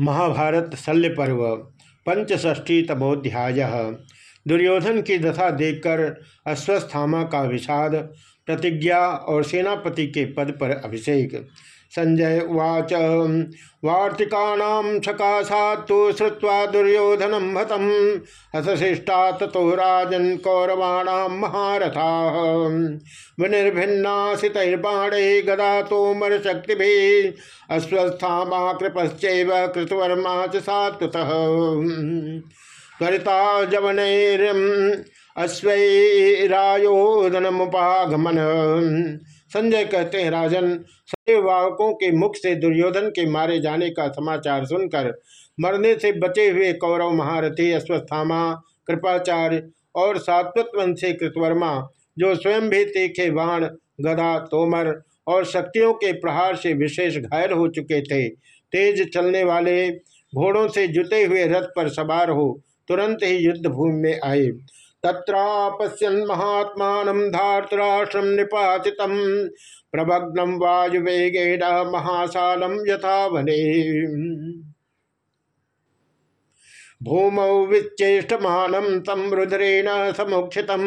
महाभारत शल्य पर्व पंचष्ठी तमोध्याय। दुर्योधन की दशा देखकर अश्वस्थामा का विषाद, प्रतिज्ञा और सेनापति के पद पर अभिषेक। संजय उवाच। वार्तिकाणां सकाशात्तु श्रुवा दुर्योधनं हतं हसशिष्टा ततो राजन् कौरवाणां महारथाः। विनिर्भिन्नासितैर्बाणै गदा तोमरशक्तिभिः अस्वस्थामा कृपश्चैव कृतवर्मा च सात्वतः त्वरिता जवनैर् अश्वैरायोधनमुपागमन। संजय कहते हैं, राजन वाहकों के मुख से दुर्योधन के मारे जाने का समाचार सुनकर मरने से बचे हुए कौरव महारथी अश्वस्थामा, कृपाचार्य और सात्वत से कृतवर्मा, जो स्वयं भी तीखे बाण गदा, तोमर और शक्तियों के प्रहार से विशेष घायल हो चुके थे। तेज चलने वाले घोड़ों से जुटे हुए रथ पर सवार हो तुरंत ही युद्ध भूमि में आए। तत्रापश्यन महात्मा धातराष्ट्रम निपाति प्रभग्नम वायुवेगेण महासालम यथा वने भूमौ विच्चेष्टमानं तं रुद्रेण समुक्षितं।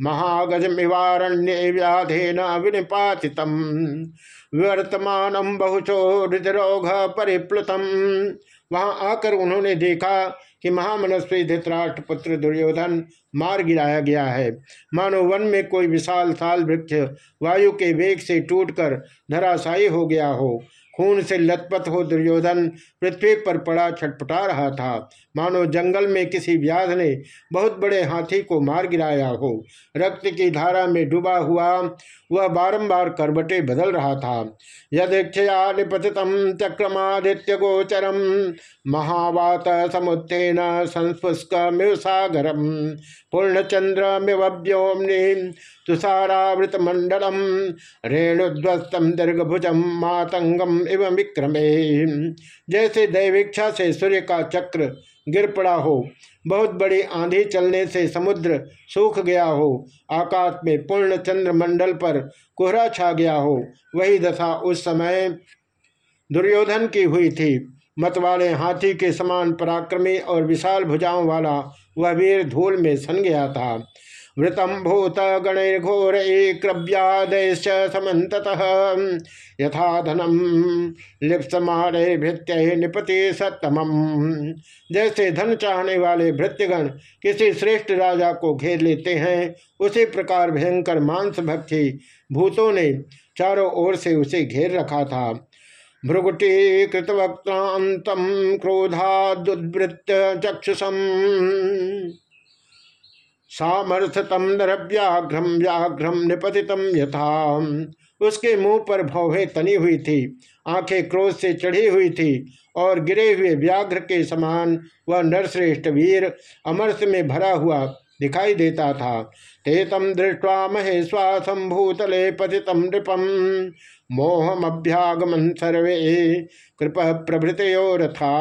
महागजमिवारण्ये व्याधेन विनिपातितं। वर्तमानं बहुशो हृदरोघ परिप्लुतम् वहाँ आकर उन्होंने देखा कि महामनस्वी धृतराष्ट्र पुत्र दुर्योधन मार गिराया गया है। मानो वन में कोई विशाल साल वृक्ष वायु के वेग से टूटकर धराशायी हो गया हो। खून से लथपथ हो दुर्योधन, पृथ्वी पर पड़ा छटपटा रहा था। मानो जंगल में किसी व्याध ने बहुत बड़े हाथी को मार गिराया हो। रक्त की धारा में डूबा हुआ, वह बारंबार करबटे बदल रहा था। यदीक्षया निपतितम चक्रमादित्य गोचरम महावात समुत्न संस्पुष्क सागरम पूर्णचंद्रमिव्योम्नि तुषारावृत मंडलम रेणुध्वस्तम दीर्घभुजम मातंगम इव विक्रमे। जैसे दैवीक्षा से सूर्य का चक्र गिर पड़ा हो, बहुत बड़ी आंधी चलने से समुद्र सूख गया हो, आकाश में पूर्ण चंद्र मंडल पर कोहरा छा गया हो, वही दशा उस समय दुर्योधन की हुई थी। मतवाले हाथी के समान पराक्रमी और विशाल भुजाओं वाला वह वीर धूल में सन गया था। वृतम भूत गणैर्घोर क्रव्यादयश्च समत यथा धनम लिप्समाणे भृत्य निपति सत्तम जैसे धन चाहने वाले भृत्यगण किसी श्रेष्ठ राजा को घेर लेते हैं, उसी प्रकार भयंकर मांस भक्षी भूतों ने चारों ओर से उसे घेर रखा था। भ्रुगुटी कृतवक्तांतम क्रोधादुद्वृत्त चक्षुषम सामर्थतम नरव्याघ्रम व्याघ्रम निपतितम यथा। उसके मुँह पर भौहें तनी हुई थी, आँखें क्रोध से चढ़ी हुई थी, और गिरे हुए व्याघ्र के समान वह नरश्रेष्ठ वीर अमरस में भरा हुआ दिखाई देता था। ते तम दृष्टवा महेश्वासम भूतले पतितम नृपम। मोहमभ्यागमन सर्वे। कृप प्रभृतोरथा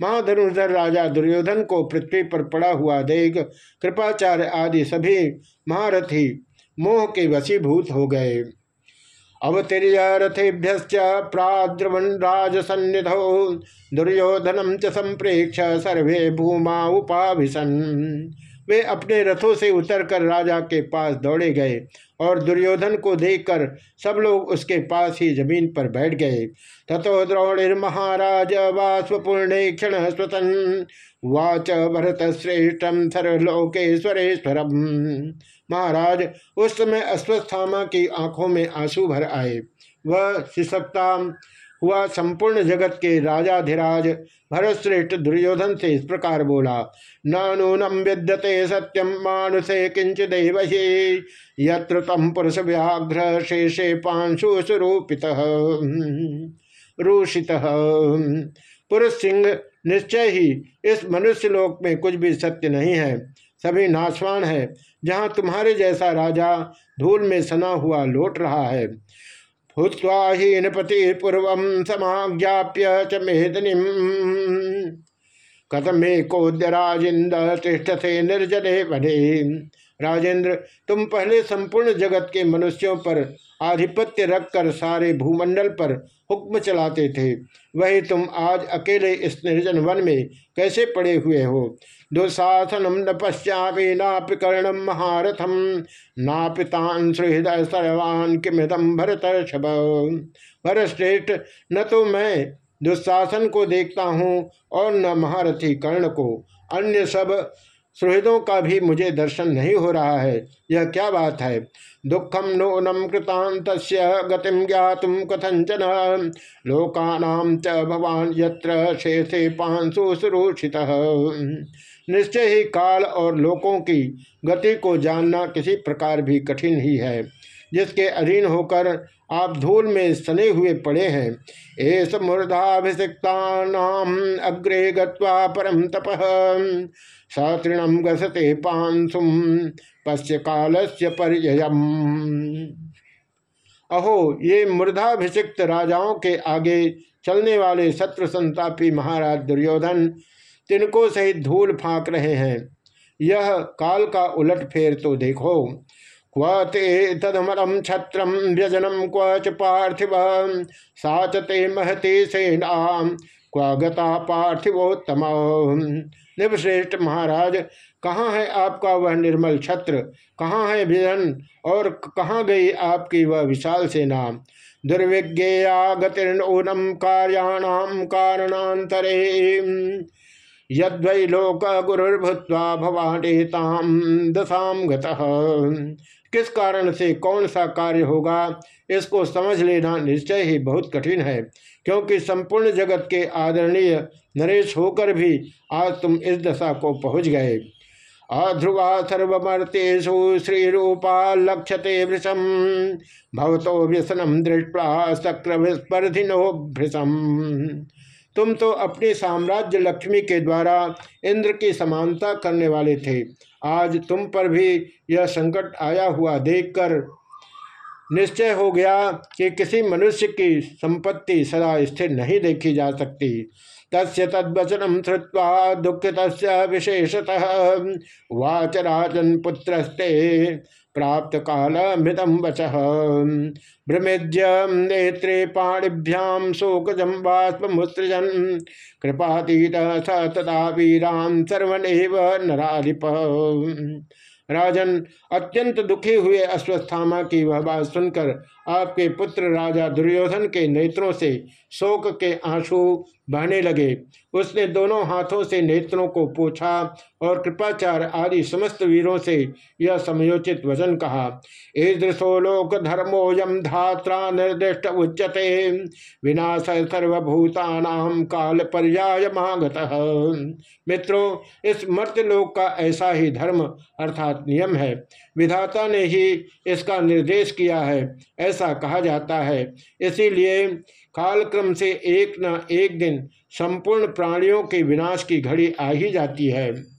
महाधनुधर राजा दुर्योधन को पृथ्वी पर पड़ा हुआ देख, कृपाचार्य आदि सभी महारथी मोह के वशीभूत हो गए। अवतीर्य रथेभ्य प्राद्रवन राजसन्निधौ दुर्योधनम च संप्रेक्ष सर्वे भूमा उपाभिशन वे अपने रथों से उतरकर राजा के पास दौड़े गए और दुर्योधन को देखकर सब लोग उसके पास ही ज़मीन पर बैठ गए। तथो द्रोणिर्महाराज वास्वपूर्ण क्षण स्वतन वाच भरत श्रेष्ठम सर्वलोकेश्वरेश्वरम महाराज, उस समय अश्वस्थामा की आँखों में आँसू भर आए। वह शिशक्ता हुआ संपूर्ण जगत के राजाधिराज भरतश्रेष्ठ दुर्योधन से इस प्रकार बोला नानूनम विद्यते सत्यम मानुषे किंचिदेव यत्र तम पुरुष व्याघ्र शेषे पांशु स्वरूपित रूषित। पुरुष सिंह निश्चय ही इस मनुष्य लोक में कुछ भी सत्य नहीं है, सभी नाशवान है, जहाँ तुम्हारे जैसा राजा धूल में सना हुआ लौट रहा है। भूत्वाहीनपति पूर्व समाज्ञाप्य च मेदनी कथमे कौद्य तिष्ठते निर्जने बने राजेंद्र तुम पहले संपूर्ण जगत के मनुष्यों पर आधिपत्य रखकर सारे भूमंडल पर हुक्म चलाते थे। वही तुम आज अकेले इस निर्जन वन में कैसे पड़े हुए हो? दुशासनम न पश्चापि नापि कर्णम महारथम नापितान सुहृदय सर्वान किमिदम भरत भरत श्रेष्ठ न तो मैं दुशासन को देखता हूँ और न महारथी कर्ण को। अन्य सब सुहृदों का भी मुझे दर्शन नहीं हो रहा है। यह क्या बात है? दुखम नूनम कृतांत गतिम ज्ञातुम कथंचन लोकानाम च भवान यत्र शेषे पांसु सुरूषित निश्चय ही काल और लोकों की गति को जानना किसी प्रकार भी कठिन ही है। जिसके अधीन होकर आप धूल में सने हुए पड़े हैं। एस मूर्धाभिषिक्ता अग्रे गत्वा परम तप। सतृणम गसते पांसुम पश्य काल से अहो, ये मूर्धाभिषिक्त राजाओं के आगे चलने वाले शत्रु संतापी महाराज दुर्योधन तिनको सहित धूल फाँक रहे हैं। यह काल का उलट फेर तो देखो। क्व ते तदमरम छत्रम व्यजनम क्व च पार्थिव साचते महते सेना, क्व गता पार्थिवोत्तम निवश्रेष्ठ महाराज, कहाँ है आपका वह निर्मल छत्र? कहाँ है विधन और कहाँ गई आपकी वह विशाल सेना? दुर्विज्ञेया गतिर्नूनम कार्याणाम कारणांतरे यदि लोक गुरुर्भूत्वा भवानेताम दशाम गतः। किस कारण से कौन सा कार्य होगा, इसको समझ लेना निश्चय ही बहुत कठिन है, क्योंकि संपूर्ण जगत के आदरणीय नरेश होकर भी आज तुम इस दशा को पहुँच गए। अध्रुवा श्री रूपा लक्षते भृशम भवतो व्यसनम दृष्टा शक्र भृशम तुम तो अपने साम्राज्य लक्ष्मी के द्वारा इंद्र की समानता करने वाले थे। आज तुम पर भी यह संकट आया हुआ देखकर निश्चय हो गया कि किसी मनुष्य की संपत्ति सदा स्थिर नहीं देखी जा सकती। तस्य तद्वचनम श्रुवा दुखित विशेषतः वाच राजन पुत्रस्ते। प्राप्त काल मृतम वच। भ्रमेज्य नेत्रे पाणिभ्याम शोकजम बाष्पमुत्सृजन कृपातीत स तदा सर्वनेव नराधिप। राजन अत्यंत दुखी हुए अश्वस्थामा की वह बात सुनकर आपके पुत्र राजा दुर्योधन के नेत्रों से शोक के आँसू बहने लगे। उसने दोनों हाथों से नेत्रों को पूछा और कृपाचार्य आदि समस्त वीरों से यह समयोचित वचन कहा, ईदृशो लोक धर्मोयम धात्रा निर्दिष्ट उच्यते। विनाश सर्वभूतानाम काल पर्याय मागत। मित्रों, इस मर्त्यलोक का ऐसा ही धर्म अर्थात नियम है। विधाता ने ही इसका निर्देश किया है। ऐसा कहा जाता है। इसीलिए कालक्रम से एक न एक दिन संपूर्ण प्राणियों के विनाश की घड़ी आ ही जाती है।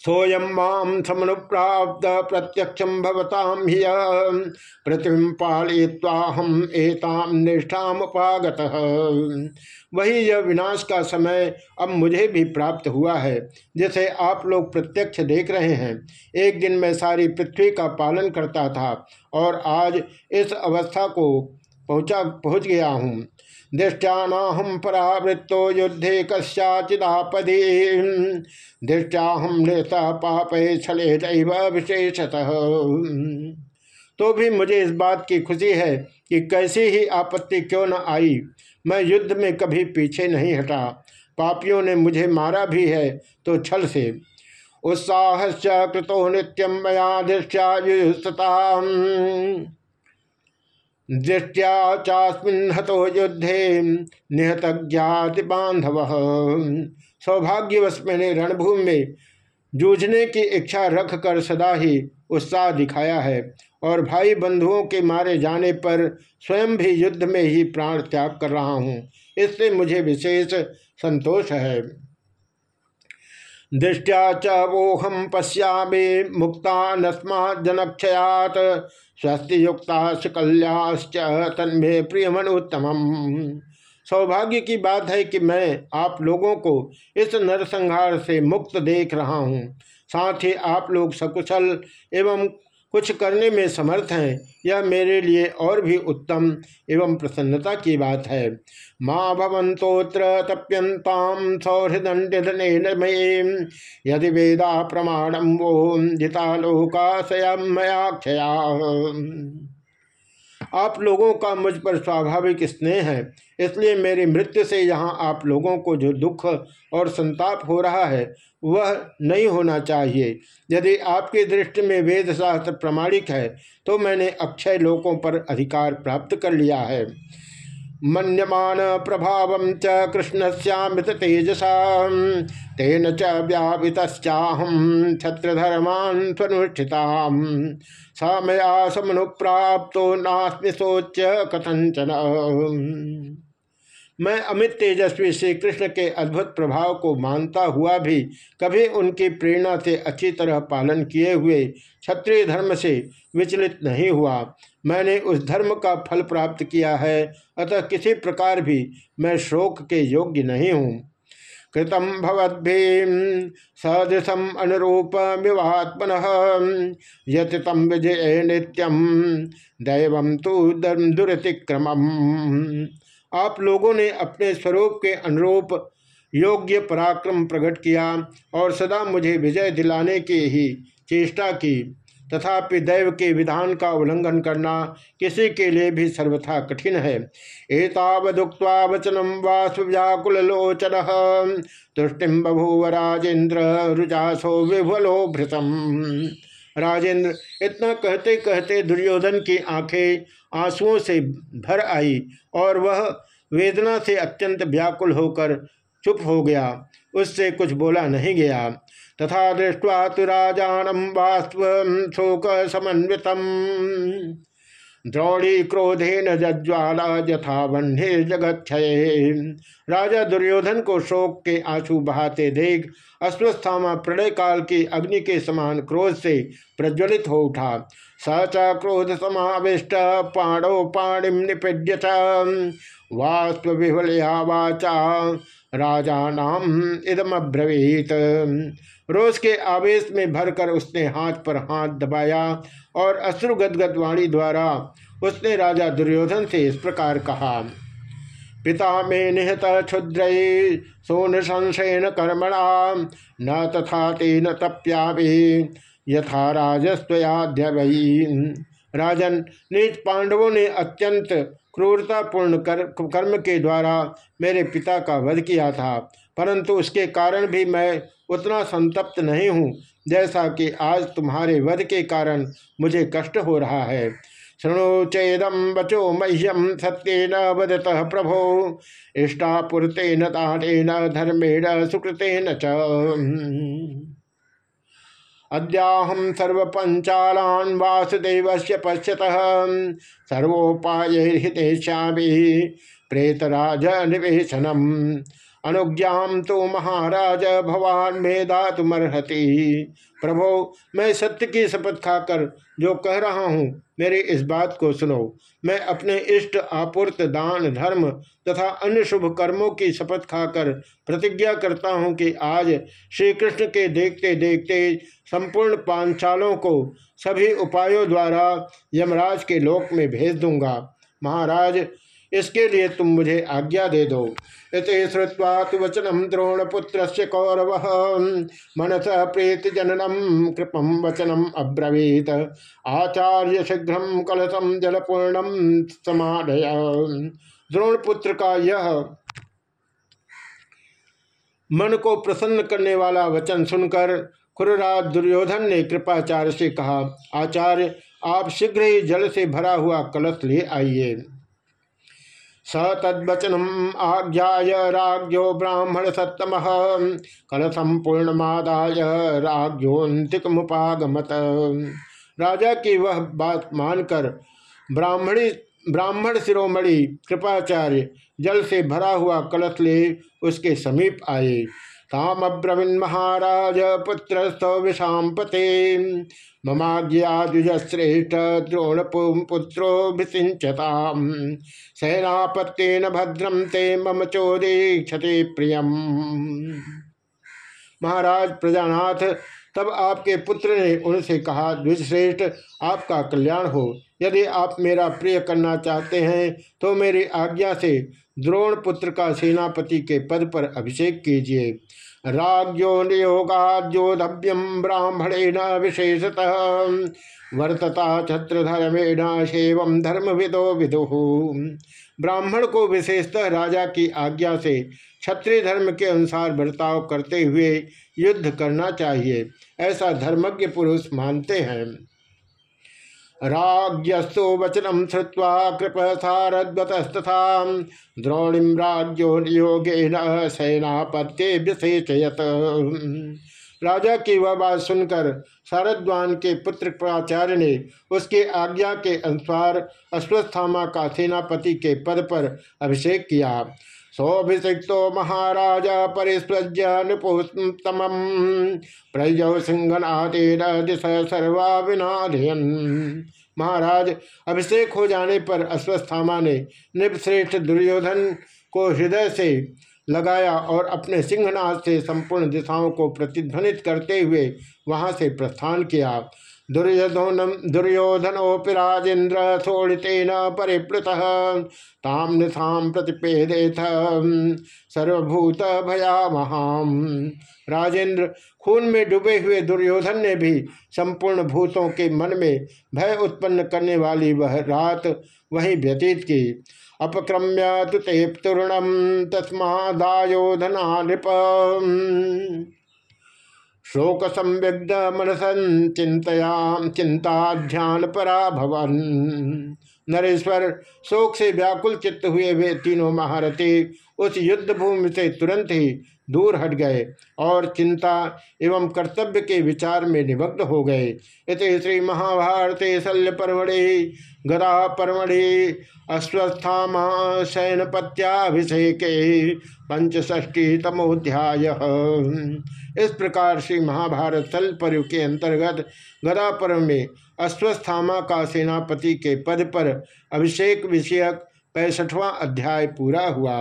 सोयम माम समनुप्राप्त प्रत्यक्षम भवताम हिय पृथ्वी एताम निष्ठाम उपागत वही यह विनाश का समय अब मुझे भी प्राप्त हुआ है, जिसे आप लोग प्रत्यक्ष देख रहे हैं। एक दिन मैं सारी पृथ्वी का पालन करता था और आज इस अवस्था को पहुँचा, पहुँच गया हूँ। दृष्टानाहम परावृत्तो युद्धे कस्याचिदापदे। दृष्टाहम नेता पापे छले विशेषतः। तो भी मुझे इस बात की खुशी है कि कैसी ही आपत्ति क्यों न आई। मैं युद्ध में कभी पीछे नहीं हटा। पापियों ने मुझे मारा भी है तो छल से। उत्साह कृतो नित्यम मया दृष्टा दृष्टिया चास्मिन हतो युद्धे निहत ज्ञाति बांधव सौभाग्यवश मैंने रणभूमि में जूझने की इच्छा रख कर सदा ही उत्साह दिखाया है और भाई बंधुओं के मारे जाने पर स्वयं भी युद्ध में ही प्राण त्याग कर रहा हूँ। इससे मुझे विशेष संतोष है। दृष्टिया च वोहम पश्यामे मुक्ता नस्मा जनक्षयात स्वस्ति युक्ता कल्याश्च तन्मे प्रियमनोत्तम सौभाग्य की बात है कि मैं आप लोगों को इस नरसंहार से मुक्त देख रहा हूँ। साथ ही आप लोग सकुशल एवं कुछ करने में समर्थ हैं, यह मेरे लिए और भी उत्तम एवं प्रसन्नता की बात है। माँ भवंतोत्र तप्यंताम सौहृदंडिधन यदि वेदा प्रमाणम वो जिता लोकाशयमयाक्षया आप लोगों का मुझ पर स्वाभाविक स्नेह है। इसलिए मेरी मृत्यु से यहाँ आप लोगों को जो दुख और संताप हो रहा है, वह नहीं होना चाहिए। यदि आपकी दृष्टि में वेद शास्त्र प्रमाणिक है तो मैंने अक्षय लोगों पर अधिकार प्राप्त कर लिया है। मन्यमान प्रभाव च कृष्णस्यामृत तेजसा तेन च व्यापितश्चाहम छत्रधर्मान स्वनुष्ठिता स मया समनुप्राप्तो नास्मि सोच्य कथंचन मैं अमित तेजस्वी श्री कृष्ण के अद्भुत प्रभाव को मानता हुआ भी कभी उनकी प्रेरणा से अच्छी तरह पालन किए हुए क्षत्रिय धर्म से विचलित नहीं हुआ। मैंने उस धर्म का फल प्राप्त किया है, अतः किसी प्रकार भी मैं शोक के योग्य नहीं हूँ। कृतम भवद्भीम सदृशम अनुरूप विवात्मन यतितम विजय नित्यम दैव तो दुरतिक्रम आप लोगों ने अपने स्वरूप के अनुरूप योग्य पराक्रम प्रकट किया और सदा मुझे विजय दिलाने की ही चेष्टा की। तथापि दैव के विधान का उल्लंघन करना किसी के लिए भी सर्वथा कठिन है। एतावदुक्ता वचनम वासुव्याकुल लोचन तुष्टिम बभूव राजेन्द्र रुजासो विभलो भृतम राजेंद्र इतना कहते कहते दुर्योधन की आँखें आंसुओं से भर आई और वह वेदना से अत्यंत व्याकुल होकर चुप हो गया। उससे कुछ बोला नहीं गया। तथा दृष्टवा तो राजानम वास्तव शोक समन्वित द्रौड़ी क्रोधेन जज्वाला यथा बन्हे जगत क्षय राजा दुर्योधन को शोक के आँसू बहाते देख, अश्वस्थामा प्रलय काल की अग्नि के समान क्रोध से प्रज्वलित हो उठा। स च क्रोध समाविष्ट, पाणो पाणिम निपीड्य वास्तव विहलया वाचा राजा नाम इदम अब्रवीत रोज के आवेश में भरकर उसने हाथ पर हाथ दबाया। और अश्रुगदगद वाणी द्वारा उसने राजा दुर्योधन से इस प्रकार कहा पिता में निहत क्षुद्र सोन संशयन कर्मणा न तथा तेन तप्या यथा राजस्वयाध्य राजन नीच पांडवों ने अत्यंत क्रूरतापूर्ण कर, कर्म के द्वारा मेरे पिता का वध किया था परंतु उसके कारण भी मैं उतना संतप्त नहीं हूँ। जैसा कि आज तुम्हारे वध के कारण मुझे कष्ट हो रहा है। शृणु चेदम बचो मह्यम सत्येन वदत प्रभो। इष्टापुरतेन दानेन धर्मेण सुकृतेन च। अद्याहम सर्वपंचालान वासुदेव से पश्यत। सर्वोपाय हितेश्यामी प्रेतराज निवेशनम अनुज्ञाम तो महाराज भवान में दातुमर्हति प्रभो, मैं सत्य की शपथ खाकर जो कह रहा हूँ, मेरी इस बात को सुनो। मैं अपने इष्ट आपूर्त दान धर्म तथा अन्य शुभ कर्मों की शपथ खाकर प्रतिज्ञा करता हूँ कि आज श्री कृष्ण के देखते देखते संपूर्ण पांचालों को सभी उपायों द्वारा यमराज के लोक में भेज दूँगा। महाराज इसके लिए तुम मुझे आज्ञा दे दो। इति श्रुवा वचनम द्रोणपुत्र कौरव। मनस प्रीत जननम कृपम वचनम अब्रवीत। आचार्य शीघ्र कलशम जलपूर्णम समाधय द्रोणपुत्र का यह मन को प्रसन्न करने वाला वचन सुनकर खुरराज दुर्योधन ने कृपाचार्य से कहा, आचार्य, आप शीघ्र ही जल से भरा हुआ कलश ले आइए। स तद्वचनम आज्ञा राजो ब्राह्मण सत्तम। कलशम पूर्णमादाय राजोन्तिक मुगमत राजा की वह बात मानकर ब्राह्मणी, ब्राह्मण शिरोमणि कृपाचार्य जल से भरा हुआ कलश ले उसके समीप आए। ताम अब्रवीन महाराज पुत्र विषाम पते ममाज्ञाजुश्रेष्ठ द्रोण पुत्रो भिषिंचताम सेनापत्यन भद्रम ते मम चोरी क्षति प्रियम। महाराज प्रजानाथ, तब आपके पुत्र ने उनसे कहा द्विश्रेष्ठ आपका कल्याण हो। यदि आप मेरा प्रिय करना चाहते हैं तो मेरी आज्ञा से द्रोण पुत्र का सेनापति के पद पर अभिषेक कीजिए। राज्यो नियोगाद्योधव्यम ब्राह्मणेन विशेषतः। वर्तता छत्रधर्मेण शेवम धर्म विदो विदु। ब्राह्मण को विशेषतः राजा की आज्ञा से क्षत्रिय धर्म के अनुसार बर्ताव करते हुए युद्ध करना चाहिए। ऐसा धर्मज्ञ पुरुष मानते हैं। राज्यस्तु वचनम श्रुवा कृप सारद्वतस्तथा द्रोणिम राज्यो नियोगेन सेनापत्य विशेषयत राजा की वह बात सुनकर शारद्वान के पुत्र प्राचार्य ने उसके आज्ञा के अनुसार अश्वस्थामा का सेनापति के पद पर अभिषेक किया। सोभिषिक्तो महाराजा परिस्वज्य नृपोत्तम प्रजौ सिंहनादेन दिश महाराज, अभिषेक हो जाने पर अश्वस्थामा ने निपश्रेष्ठ दुर्योधन को हृदय से लगाया और अपने सिंहनाथ से संपूर्ण दिशाओं को प्रतिध्वनित करते हुए वहाँ से प्रस्थान किया। दुर्योधन दुर्योधनोपि राजेन्द्र शोणितेन परिप्लुत। ताम निथाम प्रतिपेदेथ। सर्वभूत भयावहाम राजेंद्र खून में डूबे हुए दुर्योधन ने भी संपूर्ण भूतों के मन में भय उत्पन्न करने वाली वह रात वहीं व्यतीत की। अपक्रम्य तु ते तूर्णम तस्मादायोधना नृप शोक संविग्ध मनसन चिंतया चिंता ध्यान परा भवन नरेश्वर शोक से व्याकुल चित्त हुए वे तीनों महारथी उस युद्ध भूमि से तुरंत ही दूर हट गए और चिंता एवं कर्तव्य के विचार में निमग्न हो गए। इत श्री महाभारत शल्य परमढ़ि गदा परमढ़ि अश्वस्थामा शयनपत्याभिषेक पंचष्टी तमोध्याय इस प्रकार श्री महाभारत सल पर्व के अंतर्गत गदा पर्व में अश्वस्थामा का सेनापति के पद पर अभिषेक विषयक पैंसठवां अध्याय पूरा हुआ।